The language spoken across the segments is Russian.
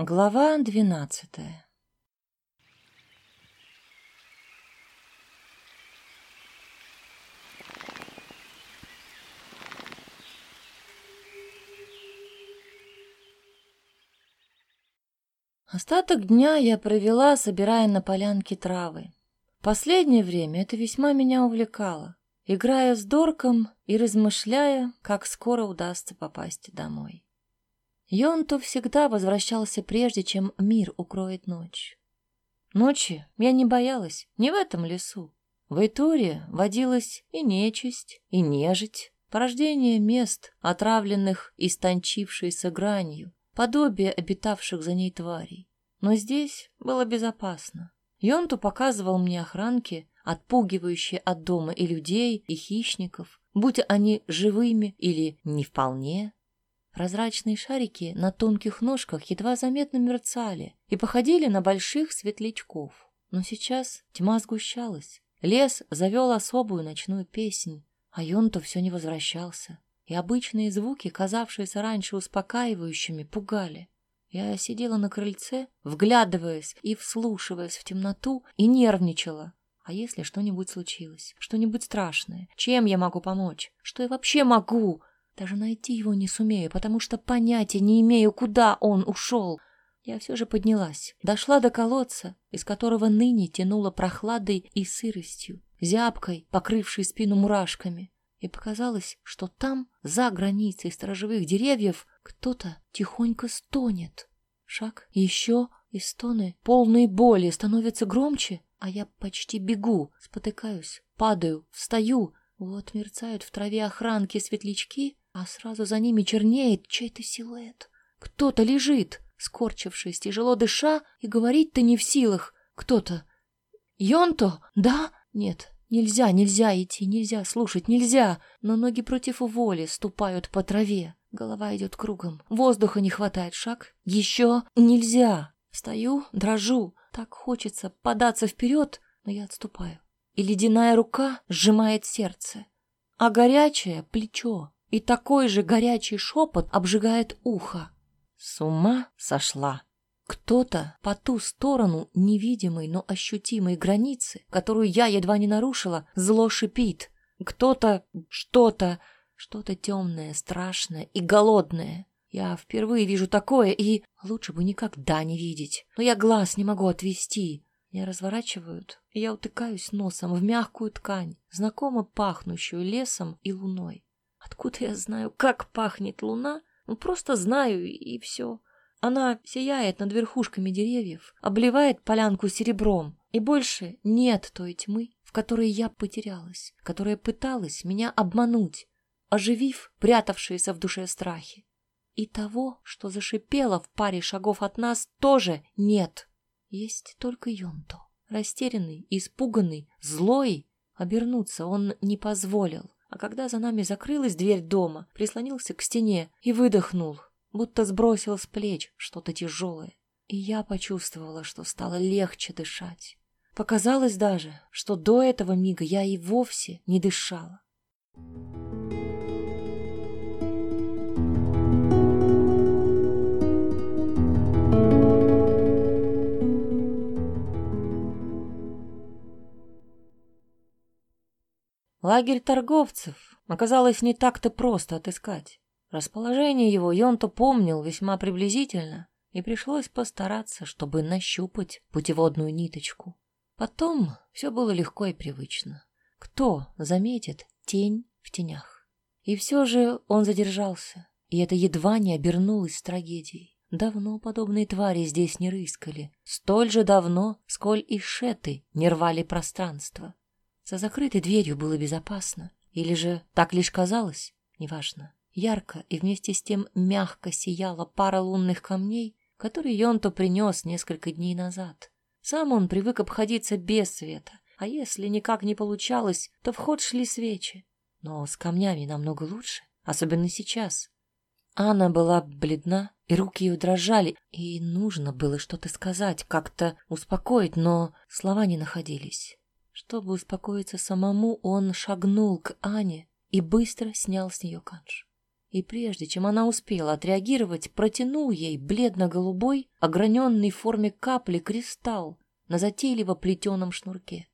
Глава двенадцатая Остаток дня я провела, собирая на полянке травы. Последнее время это весьма меня увлекало, играя с Дорком и размышляя, как скоро удастся попасть домой. Йонто всегда возвращался прежде, чем мир укроет ночь. Ночи я не боялась, не в этом лесу. В Итуре водилась и нечисть, и нежить, порождение мест, отравленных истончившейся гранью, подобие обитавших за ней тварей. Но здесь было безопасно. Йонту показывал мне охранки, отпугивающие от дома и людей, и хищников, будь они живыми или не вполне. Прозрачные шарики на тонких ножках едва заметно мерцали и походили на больших светлячков. Но сейчас тьма сгущалась. Лес завел особую ночную песнь, а Йонто все не возвращался. И обычные звуки, казавшиеся раньше успокаивающими, пугали. Я сидела на крыльце, вглядываясь и вслушиваясь в темноту, и нервничала. А если что-нибудь случилось, что-нибудь страшное, чем я могу помочь? Что я вообще могу? Даже найти его не сумею, потому что понятия не имею, куда он ушел. Я все же поднялась, дошла до колодца, из которого ныне тянуло прохладой и сыростью, зябкой, покрывшей спину мурашками. И показалось, что там, за границей сторожевых деревьев, кто-то тихонько стонет. Шаг, еще, и стоны, полные боли, становятся громче, а я почти бегу, спотыкаюсь, падаю, встаю. Вот мерцают в траве охранки светлячки, а сразу за ними чернеет чей-то силуэт. Кто-то лежит, скорчившись, тяжело дыша, и говорить-то не в силах. Кто-то. Йонто? Да? Нет, нельзя, нельзя идти, нельзя слушать, нельзя. Но ноги против воли ступают по траве. Голова идет кругом. Воздуха не хватает. Шаг. Еще нельзя. Стою, дрожу. Так хочется податься вперед, но я отступаю. И ледяная рука сжимает сердце. А горячее плечо и такой же горячий шепот обжигает ухо. С ума сошла. Кто-то по ту сторону невидимой, но ощутимой границы, которую я едва не нарушила, зло шипит. Кто-то, что-то, что-то темное, страшное и голодное. Я впервые вижу такое, и лучше бы никогда не видеть. Но я глаз не могу отвести. Меня разворачивают, и я утыкаюсь носом в мягкую ткань, знакомо пахнущую лесом и луной. Откуда я знаю, как пахнет луна? Ну, просто знаю, и все. Она сияет над верхушками деревьев, обливает полянку серебром, и больше нет той тьмы, в которой я потерялась, которая пыталась меня обмануть, оживив прятавшиеся в душе страхи. И того, что зашипело в паре шагов от нас, тоже нет. Есть только Йонто. Растерянный, испуганный, злой. Обернуться он не позволил. А когда за нами закрылась дверь дома, прислонился к стене и выдохнул, будто сбросил с плеч что-то тяжелое. И я почувствовала, что стало легче дышать. Показалось даже, что до этого мига я и вовсе не дышала. Лагерь торговцев оказалось не так-то просто отыскать. Расположение его Йонто помнил весьма приблизительно, и пришлось постараться, чтобы нащупать путеводную ниточку. Потом все было легко и привычно. Кто заметит тень в тенях? И все же он задержался, и это едва не обернулось трагедией. Давно подобные твари здесь не рыскали, столь же давно, сколь и шеты не рвали пространство. За закрытой дверью было безопасно. Или же так лишь казалось? Неважно. Ярко и вместе с тем мягко сияла пара лунных камней, которые Йонто принес несколько дней назад. Сам он привык обходиться без света, а если никак не получалось, то в ход шли свечи. Но с камнями намного лучше, особенно сейчас. Анна была бледна, и руки ее дрожали, и нужно было что-то сказать, как-то успокоить, но слова не находились. Чтобы успокоиться самому, он шагнул к Ане и быстро снял с нее канш. И прежде чем она успела отреагировать, протянул ей бледно-голубой, ограненный в форме капли кристалл на затейливо плетеном шнурке.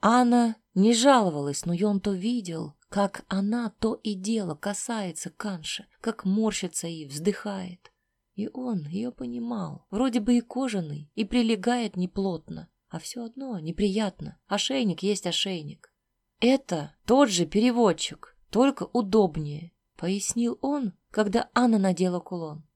Анна не жаловалась, но он то видел, как она то и дело касается Канши, как морщится и вздыхает. И он ее понимал, вроде бы и кожаный, и прилегает неплотно, а все одно неприятно. Ошейник есть ошейник. Это тот же переводчик, только удобнее, пояснил он, когда Анна надела кулон.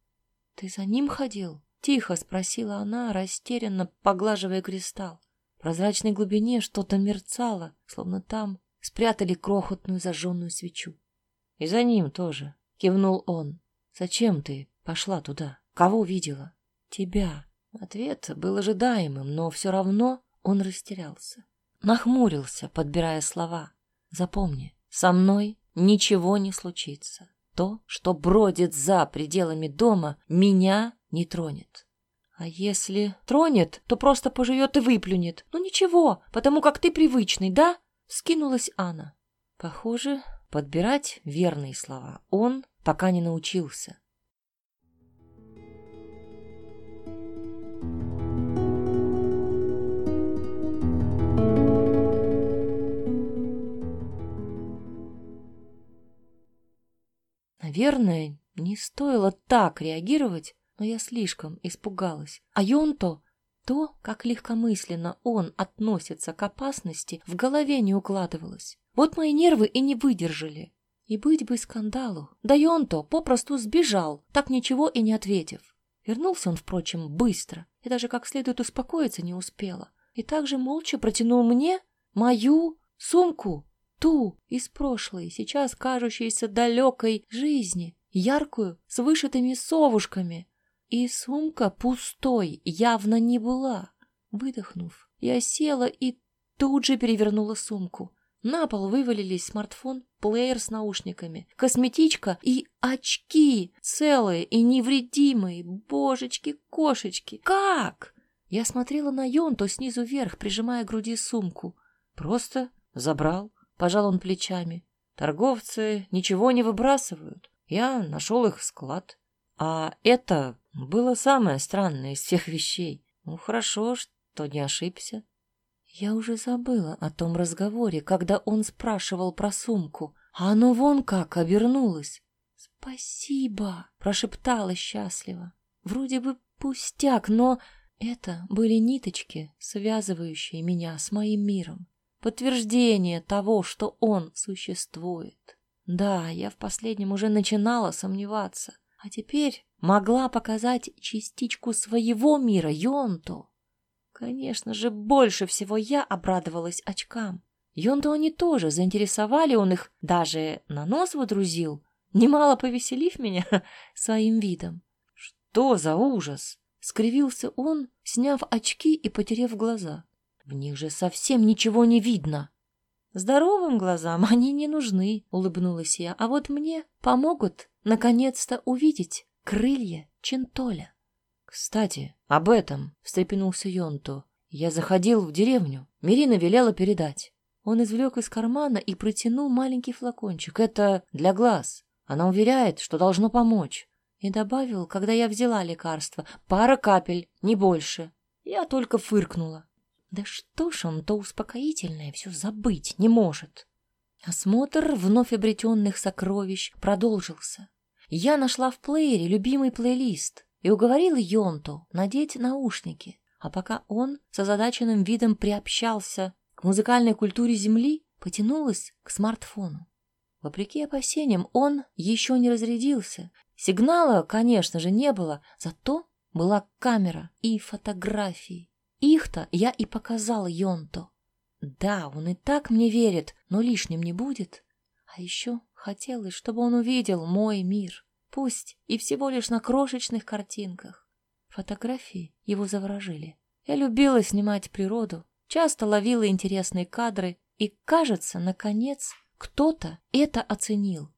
Ты за ним ходил? Тихо спросила она, растерянно поглаживая кристалл. В прозрачной глубине что-то мерцало, словно там спрятали крохотную зажженную свечу. — И за ним тоже, — кивнул он. — Зачем ты пошла туда? Кого видела? — Тебя. Ответ был ожидаемым, но все равно он растерялся. Нахмурился, подбирая слова. Запомни, со мной ничего не случится. То, что бродит за пределами дома, меня не тронет. А если тронет, то просто пожует и выплюнет. Ну ничего, потому как ты привычный, да? Скинулась Анна. Похоже, подбирать верные слова он пока не научился. Наверное, не стоило так реагировать, но я слишком испугалась. А Йонто то, как легкомысленно он относится к опасности, в голове не укладывалось. Вот мои нервы и не выдержали. И быть бы скандалу. Да и он-то попросту сбежал, так ничего и не ответив. Вернулся он, впрочем, быстро, и даже как следует успокоиться не успела. И также молча протянул мне мою сумку, ту из прошлой, сейчас кажущейся далекой жизни, яркую, с вышитыми совушками. И сумка пустой явно не была. Выдохнув, я села и тут же перевернула сумку. На пол вывалились смартфон, плеер с наушниками, косметичка и очки, целые и невредимые. Божечки-кошечки, как? Я смотрела на Йонто снизу вверх, прижимая к груди сумку. Просто забрал, пожал он плечами. Торговцы ничего не выбрасывают. Я нашел их склад. А это было самое странное из всех вещей. Ну, хорошо, что не ошибся. Я уже забыла о том разговоре, когда он спрашивал про сумку, а оно вон как обернулось. «Спасибо!» — прошептала счастливо. Вроде бы пустяк, но это были ниточки, связывающие меня с моим миром. Подтверждение того, что он существует. Да, я в последнем уже начинала сомневаться. А теперь могла показать частичку своего мира Йонту. Конечно же, больше всего я обрадовалась очкам. Йонту они тоже заинтересовали, он их даже на нос водрузил, немало повеселив меня своим видом. «Что за ужас?» — скривился он, сняв очки и потерев глаза. «В них же совсем ничего не видно!» «Здоровым глазам они не нужны», — улыбнулась я, «а вот мне помогут наконец-то увидеть крылья Чентоля. «Кстати, об этом», — встрепенулся Йонто. «Я заходил в деревню. Мирина велела передать». Он извлек из кармана и протянул маленький флакончик. «Это для глаз. Она уверяет, что должно помочь». И добавил, когда я взяла лекарство, «Пара капель, не больше». Я только фыркнула. Да что ж он то успокоительное все забыть не может. Осмотр вновь обретенных сокровищ продолжился. Я нашла в плеере любимый плейлист и уговорила Йонту надеть наушники. А пока он с озадаченным видом приобщался к музыкальной культуре Земли, потянулась к смартфону. Вопреки опасениям, он еще не разрядился. Сигнала, конечно же, не было, зато была камера и фотографии. Их-то я и показала Йонту. Да, он и так мне верит, но лишним не будет. А еще хотелось, чтобы он увидел мой мир, пусть и всего лишь на крошечных картинках. Фотографии его заворожили. Я любила снимать природу, часто ловила интересные кадры, и, кажется, наконец, кто-то это оценил.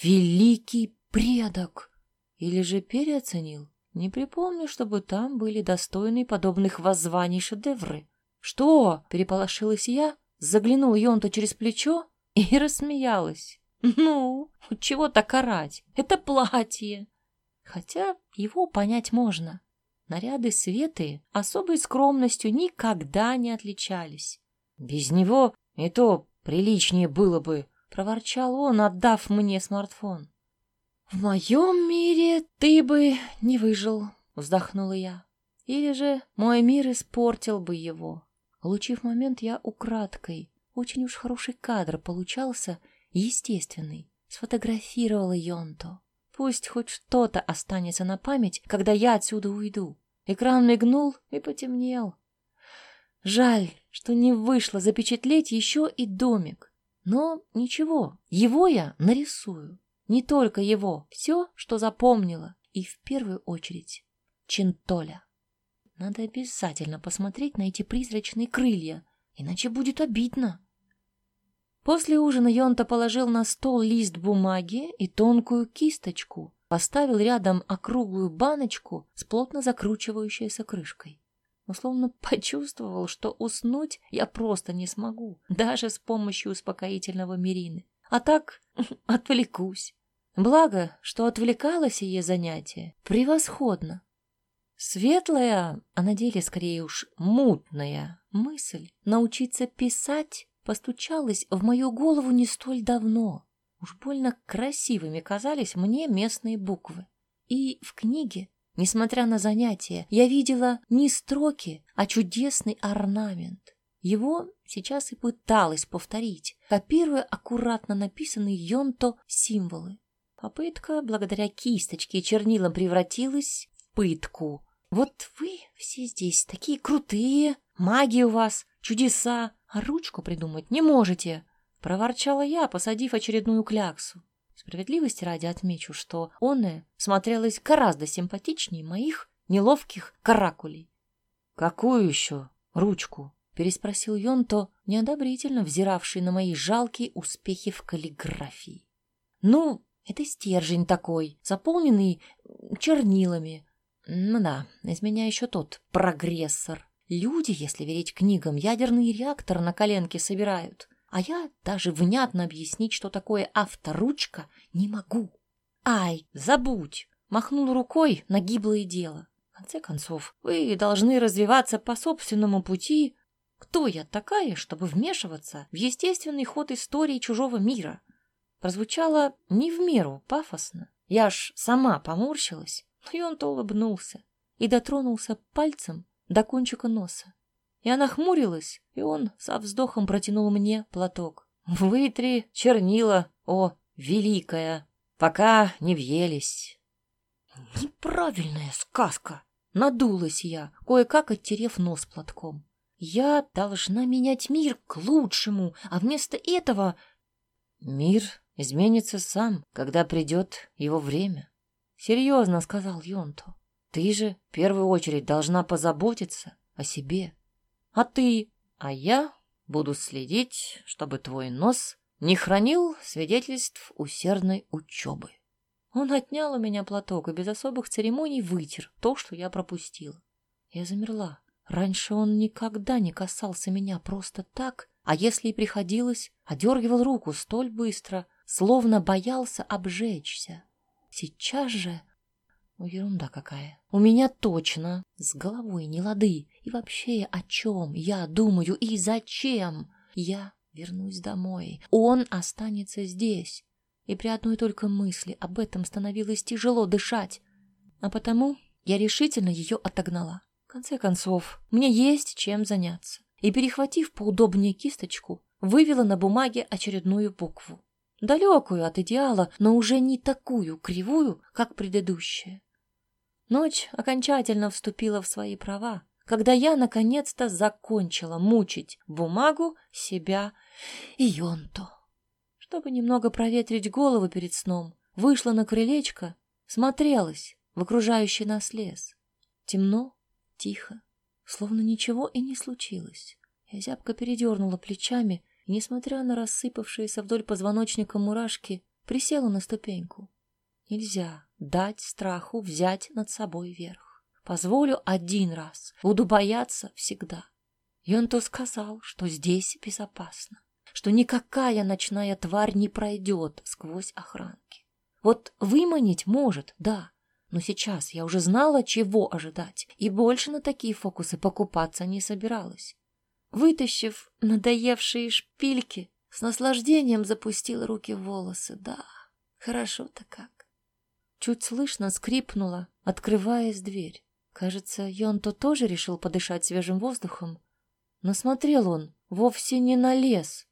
Великий предок! Или же переоценил? Не припомню, чтобы там были достойные подобных воззваний шедевры. «Что?» — переполошилась я, заглянула Йонта через плечо и рассмеялась. Ну, чего так орать? Это платье. Хотя его понять можно. Наряды Светы особой скромностью никогда не отличались. Без него и то приличнее было бы, проворчал он, отдав мне смартфон. В моем мире ты бы не выжил, вздохнула я. Или же мой мир испортил бы его. Улучив момент, я украдкой, очень уж хороший кадр получался, естественный, сфотографировала Йонто. Пусть хоть что-то останется на память, когда я отсюда уйду. Экран мигнул и потемнел. Жаль, что не вышло запечатлеть еще и домик. Но ничего, его я нарисую. Не только его, все, что запомнила. И в первую очередь Чентоля. Надо обязательно посмотреть на эти призрачные крылья, иначе будет обидно. После ужина Йонта положил на стол лист бумаги и тонкую кисточку, поставил рядом округлую баночку с плотно закручивающейся крышкой. Но словно почувствовал, что уснуть я просто не смогу, даже с помощью успокоительного мирины. А так отвлекусь. Благо, что отвлекало сие занятие превосходно. Светлая, а на деле скорее уж мутная мысль научиться писать постучалась в мою голову не столь давно. Уж больно красивыми казались мне местные буквы. И в книге, несмотря на занятия, я видела не строки, а чудесный орнамент. Его сейчас и пыталась повторить, копируя аккуратно написанные йонто символы. Попытка благодаря кисточке и чернилам превратилась в пытку. Вот вы все здесь такие крутые, маги у вас, чудеса, а ручку придумать не можете, проворчала я, посадив очередную кляксу. Справедливости ради отмечу, что оная смотрелась гораздо симпатичнее моих неловких каракулей. «Какую еще ручку?» — переспросил Йонто, неодобрительно взиравший на мои жалкие успехи в каллиграфии. «Ну, это стержень такой, заполненный чернилами. Ну да, из меня еще тот прогрессор. Люди, если верить книгам, ядерный реактор на коленке собирают. А я даже внятно объяснить, что такое авторучка, не могу. Ай, забудь! Махнул рукой на гиблое дело. В конце концов, вы должны развиваться по собственному пути. Кто я такая, чтобы вмешиваться в естественный ход истории чужого мира? Прозвучало не в меру пафосно. Я аж сама поморщилась, и он-то улыбнулся и дотронулся пальцем до кончика носа. Я нахмурилась, и он со вздохом протянул мне платок. «Вытри чернила, о, великая, пока не въелись». «Неправильная сказка!» Надулась я, кое-как оттерев нос платком. «Я должна менять мир к лучшему, а вместо этого...» «Мир изменится сам, когда придет его время», — серьезно сказал Йонто. Ты же в первую очередь должна позаботиться о себе. А ты? А я буду следить, чтобы твой нос не хранил свидетельств усердной учебы. Он отнял у меня платок и без особых церемоний вытер то, что я пропустила. Я замерла. Раньше он никогда не касался меня просто так, а если и приходилось, одергивал руку столь быстро, словно боялся обжечься. Сейчас же ну, ерунда какая. У меня точно с головой не лады. И вообще, о чем я думаю и зачем? Я вернусь домой. Он останется здесь. И при одной только мысли об этом становилось тяжело дышать. А потому я решительно ее отогнала. Конце концов, мне есть чем заняться. И, перехватив поудобнее кисточку, вывела на бумаге очередную букву. Далекую от идеала, но уже не такую кривую, как предыдущая. Ночь окончательно вступила в свои права, когда я наконец-то закончила мучить бумагу, себя и Йонту. Чтобы немного проветрить голову перед сном, вышла на крылечко, смотрелась в окружающий нас лес. Темно, тихо, словно ничего и не случилось. Я зябко передернула плечами и, несмотря на рассыпавшиеся вдоль позвоночника мурашки, присела на ступеньку. Нельзя дать страху взять над собой верх. Позволю один раз, буду бояться всегда. И он то сказал, что здесь безопасно. что никакая ночная тварь не пройдет сквозь охранки. Вот выманить может, да, но сейчас я уже знала, чего ожидать, и больше на такие фокусы покупаться не собиралась. Вытащив надоевшие шпильки, с наслаждением запустила руки в волосы. Да, хорошо-то как. Чуть слышно скрипнула, открываясь дверь. Кажется, Йонто тоже решил подышать свежим воздухом. Но смотрел он вовсе не на лес.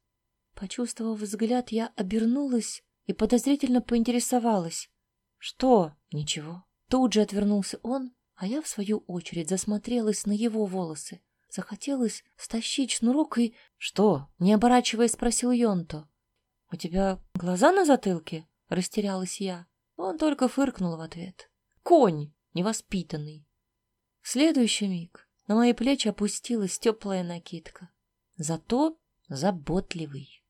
Почувствовав взгляд, я обернулась и подозрительно поинтересовалась. «Что?» «Ничего». Тут же отвернулся он, а я, в свою очередь, засмотрелась на его волосы. Захотелось стащить шнурок и... «Что?» — не оборачиваясь, спросил Йонто. «У тебя глаза на затылке?» — растерялась я. Он только фыркнул в ответ. «Конь! Невоспитанный!» В следующий миг на мои плечи опустилась теплая накидка. Зато заботливый.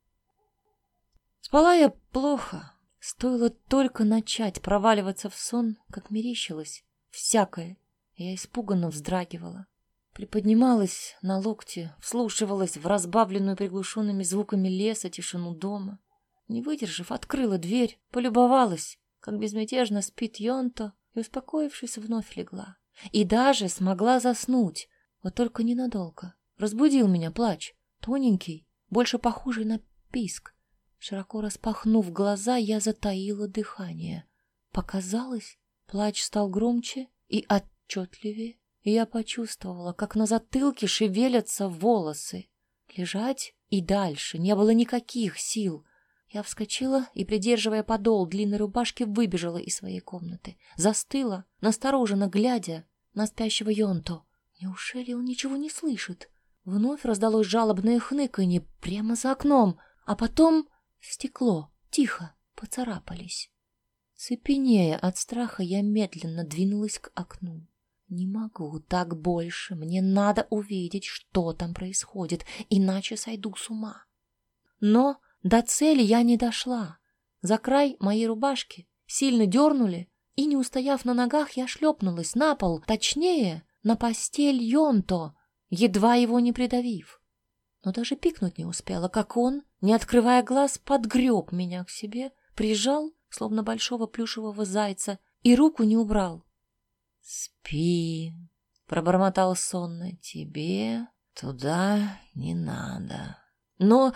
Спала я плохо. Стоило только начать проваливаться в сон, как мерещилось. Всякое. Я испуганно вздрагивала. Приподнималась на локте, вслушивалась в разбавленную приглушенными звуками леса тишину дома. Не выдержав, открыла дверь, полюбовалась, как безмятежно спит Йонто, и, успокоившись, вновь легла. И даже смогла заснуть, вот только ненадолго. Разбудил меня плач, тоненький, больше похожий на писк. Широко распахнув глаза, я затаила дыхание. Показалось, плач стал громче и отчетливее я почувствовала, как на затылке шевелятся волосы. Лежать и дальше не было никаких сил. Я вскочила и, придерживая подол длинной рубашки, выбежала из своей комнаты. Застыла, настороженно глядя на спящего Йонто. Неужели он ничего не слышит? Вновь раздалось жалобное хныканье прямо за окном, а потом стекло тихо поцарапались. Цепенея от страха, я медленно двинулась к окну. Не могу так больше. Мне надо увидеть, что там происходит, иначе сойду с ума. Но до цели я не дошла. За край моей рубашки сильно дернули, и, не устояв на ногах, я шлепнулась на пол, точнее, на постель Йонто, едва его не придавив. Но даже пикнуть не успела, как он, не открывая глаз, подгреб меня к себе, прижал, словно большого плюшевого зайца, и руку не убрал. «Спи», — пробормотал сонно, — «тебе туда не надо». «Но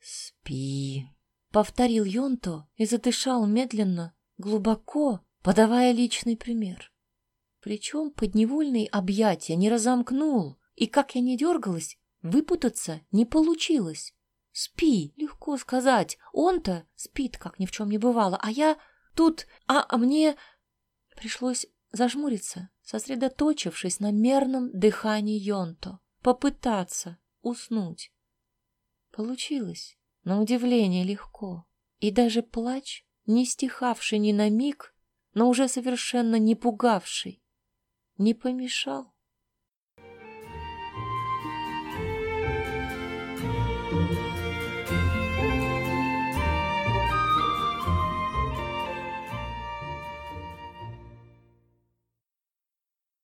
спи», — повторил Йонто и задышал медленно, глубоко, подавая личный пример. Причем подневольные объятия не разомкнул, и, как я не дергалась, выпутаться не получилось. «Спи», легко сказать, он-то спит, как ни в чем не бывало, а я тут, а, а мне пришлось зажмуриться, сосредоточившись на мерном дыхании Йонто, попытаться уснуть. Получилось, на удивление легко, и даже плач, не стихавший ни на миг, но уже совершенно не пугавший, не помешал.